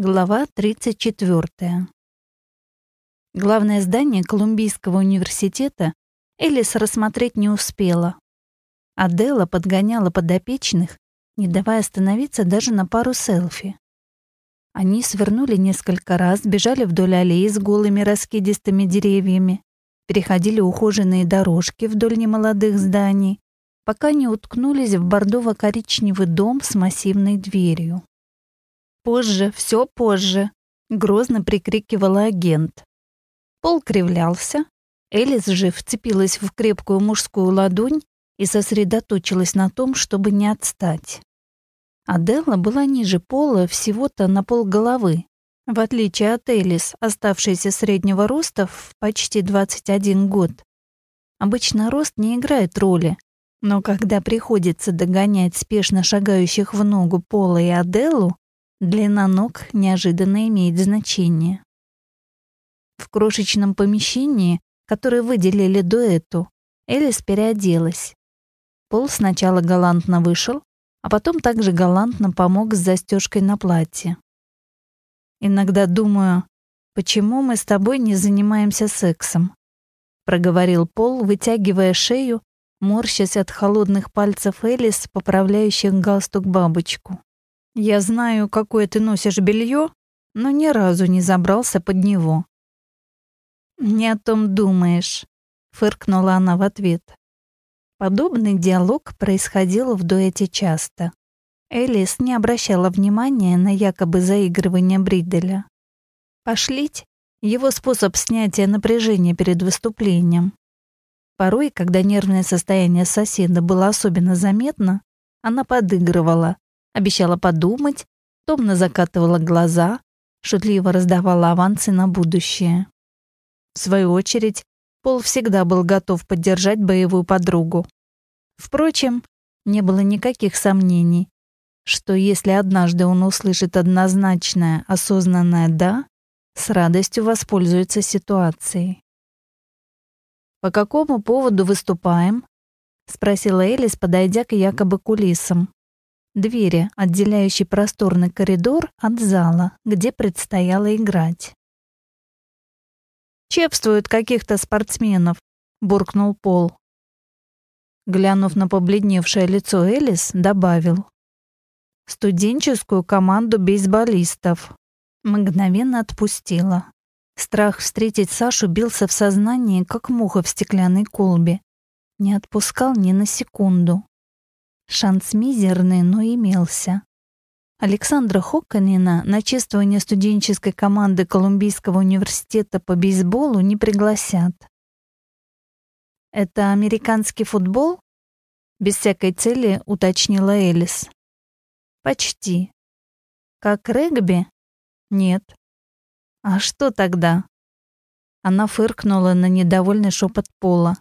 Глава 34. Главное здание Колумбийского университета Элис рассмотреть не успела. Адела подгоняла подопечных, не давая остановиться даже на пару селфи. Они свернули несколько раз, бежали вдоль аллеи с голыми раскидистыми деревьями, переходили ухоженные дорожки вдоль немолодых зданий, пока не уткнулись в бордово-коричневый дом с массивной дверью. Позже, все позже, грозно прикрикивала агент. Пол кривлялся. Элис же вцепилась в крепкую мужскую ладонь и сосредоточилась на том, чтобы не отстать. Аделла была ниже пола всего-то на пол головы, в отличие от Элис, оставшейся среднего роста в почти 21 год. Обычно рост не играет роли, но когда приходится догонять спешно шагающих в ногу Пола и Аделлу, Длина ног неожиданно имеет значение. В крошечном помещении, которое выделили дуэту, Элис переоделась. Пол сначала галантно вышел, а потом также галантно помог с застежкой на платье. «Иногда думаю, почему мы с тобой не занимаемся сексом?» проговорил Пол, вытягивая шею, морщась от холодных пальцев Элис, поправляющих галстук-бабочку. Я знаю, какое ты носишь белье, но ни разу не забрался под него. Не о том думаешь, фыркнула она в ответ. Подобный диалог происходил в дуэте часто. Элис не обращала внимания на якобы заигрывание Бриделя. Пошлить — его способ снятия напряжения перед выступлением. Порой, когда нервное состояние соседа было особенно заметно, она подыгрывала, обещала подумать, томно закатывала глаза, шутливо раздавала авансы на будущее. В свою очередь, Пол всегда был готов поддержать боевую подругу. Впрочем, не было никаких сомнений, что если однажды он услышит однозначное, осознанное «да», с радостью воспользуется ситуацией. «По какому поводу выступаем?» — спросила Элис, подойдя к якобы кулисам двери, отделяющей просторный коридор от зала, где предстояло играть. «Чепствуют каких-то спортсменов», — буркнул Пол. Глянув на побледневшее лицо Элис, добавил. «Студенческую команду бейсболистов». Мгновенно отпустила. Страх встретить Сашу бился в сознании, как муха в стеклянной колбе. Не отпускал ни на секунду. Шанс мизерный, но имелся. Александра Хокканина на чествование студенческой команды Колумбийского университета по бейсболу не пригласят. «Это американский футбол?» Без всякой цели уточнила Элис. «Почти. Как регби?» «Нет». «А что тогда?» Она фыркнула на недовольный шепот Пола.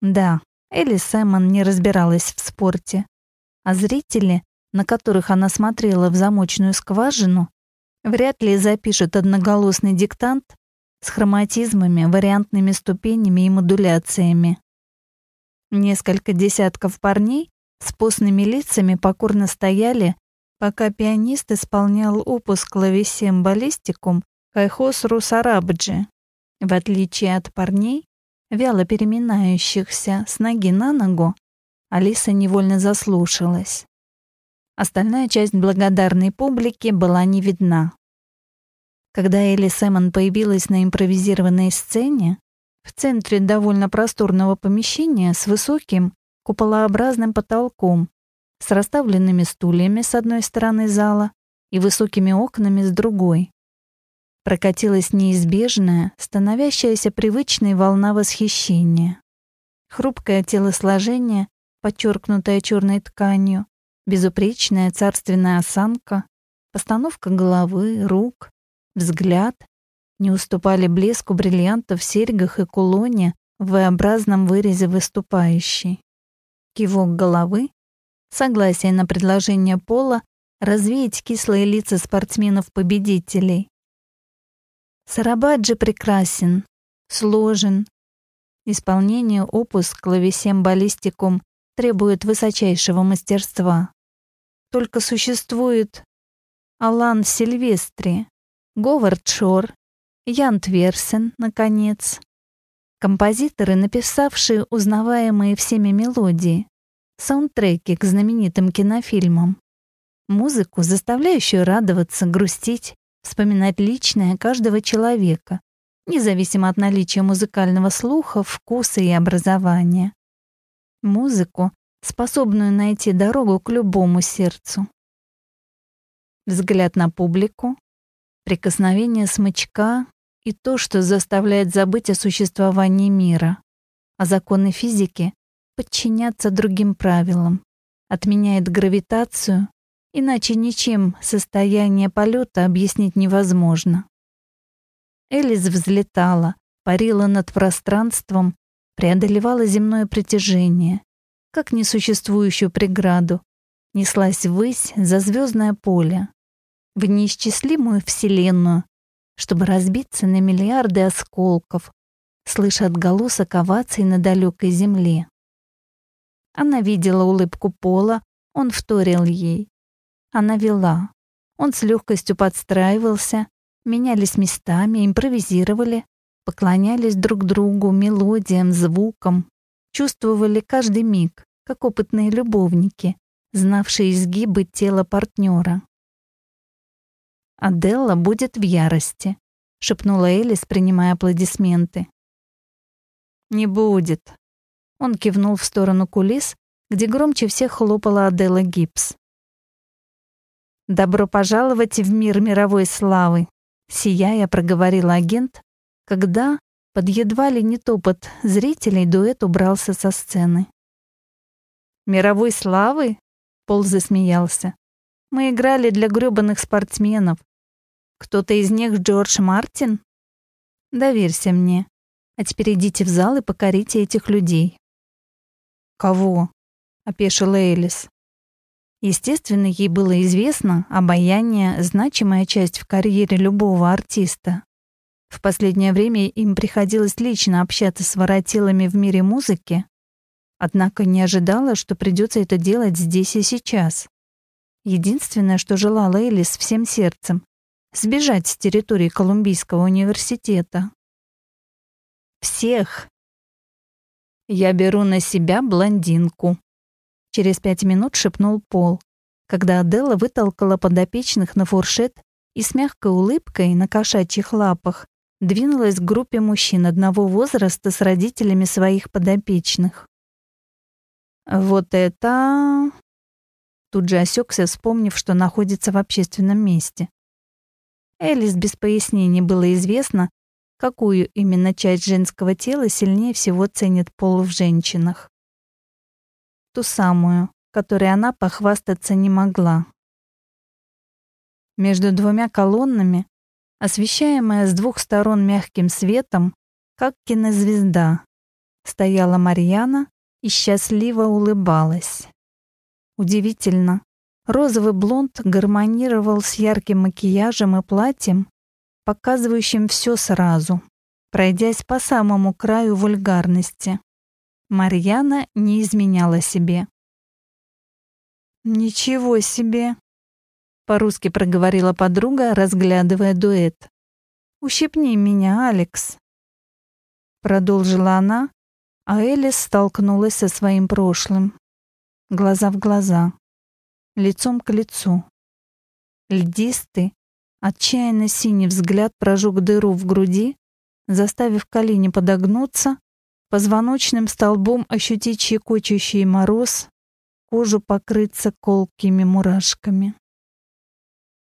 «Да, Элли Сэмон не разбиралась в спорте, а зрители, на которых она смотрела в замочную скважину, вряд ли запишут одноголосный диктант с хроматизмами, вариантными ступенями и модуляциями. Несколько десятков парней с постными лицами покорно стояли, пока пианист исполнял опус клавесем баллистикум Кайхос Русарабджи. В отличие от парней, вяло переминающихся с ноги на ногу, Алиса невольно заслушалась. Остальная часть благодарной публики была не видна. Когда Элли Сэмон появилась на импровизированной сцене, в центре довольно просторного помещения с высоким куполообразным потолком, с расставленными стульями с одной стороны зала и высокими окнами с другой, прокатилась неизбежная, становящаяся привычной волна восхищения. Хрупкое телосложение, подчеркнутое черной тканью, безупречная царственная осанка, постановка головы, рук, взгляд не уступали блеску бриллиантов в серьгах и кулоне в V-образном вырезе выступающей. Кивок головы, согласие на предложение Пола развеять кислые лица спортсменов-победителей, Сарабаджи прекрасен, сложен. Исполнение опус клавесем баллистикум требует высочайшего мастерства. Только существует Алан Сильвестри, Говард Шор, Ян Тверсен, наконец. Композиторы, написавшие узнаваемые всеми мелодии, саундтреки к знаменитым кинофильмам, музыку, заставляющую радоваться, грустить, вспоминать личное каждого человека, независимо от наличия музыкального слуха, вкуса и образования. Музыку, способную найти дорогу к любому сердцу. Взгляд на публику, прикосновение смычка и то, что заставляет забыть о существовании мира, а законы физики подчиняться другим правилам, отменяет гравитацию, иначе ничем состояние полета объяснить невозможно. Элис взлетала, парила над пространством, преодолевала земное притяжение, как несуществующую преграду, неслась ввысь за звездное поле, в неисчислимую вселенную, чтобы разбиться на миллиарды осколков, слыша отголосок оваций на далекой земле. Она видела улыбку Пола, он вторил ей. Она вела. Он с легкостью подстраивался, менялись местами, импровизировали, поклонялись друг другу, мелодиям, звукам, чувствовали каждый миг, как опытные любовники, знавшие изгибы тела партнера. «Аделла будет в ярости», — шепнула Элис, принимая аплодисменты. «Не будет». Он кивнул в сторону кулис, где громче всех хлопала Аделла Гибс. «Добро пожаловать в мир мировой славы», — сияя проговорил агент, когда, под едва ли не топот зрителей, дуэт убрался со сцены. «Мировой славы?» — Пол засмеялся. «Мы играли для грёбаных спортсменов. Кто-то из них Джордж Мартин? Доверься мне. А теперь идите в зал и покорите этих людей». «Кого?» — опешила Элис. Естественно, ей было известно, обаяние — значимая часть в карьере любого артиста. В последнее время им приходилось лично общаться с воротилами в мире музыки, однако не ожидала, что придется это делать здесь и сейчас. Единственное, что желала Элис всем сердцем — сбежать с территории Колумбийского университета. Всех. Я беру на себя блондинку, Через пять минут шепнул Пол, когда Аделла вытолкала подопечных на фуршет и с мягкой улыбкой на кошачьих лапах двинулась к группе мужчин одного возраста с родителями своих подопечных. «Вот это...» Тут же осекся, вспомнив, что находится в общественном месте. Элис без пояснений было известно, какую именно часть женского тела сильнее всего ценит пол в женщинах ту самую, которой она похвастаться не могла. Между двумя колоннами, освещаемая с двух сторон мягким светом, как кинозвезда, стояла Марьяна и счастливо улыбалась. Удивительно, розовый блонд гармонировал с ярким макияжем и платьем, показывающим все сразу, пройдясь по самому краю вульгарности. Марьяна не изменяла себе. «Ничего себе!» — по-русски проговорила подруга, разглядывая дуэт. «Ущипни меня, Алекс!» Продолжила она, а Элис столкнулась со своим прошлым. Глаза в глаза, лицом к лицу. Льдистый, отчаянно синий взгляд прожег дыру в груди, заставив колени подогнуться, позвоночным столбом ощутить щекочущий мороз, кожу покрыться колкими мурашками.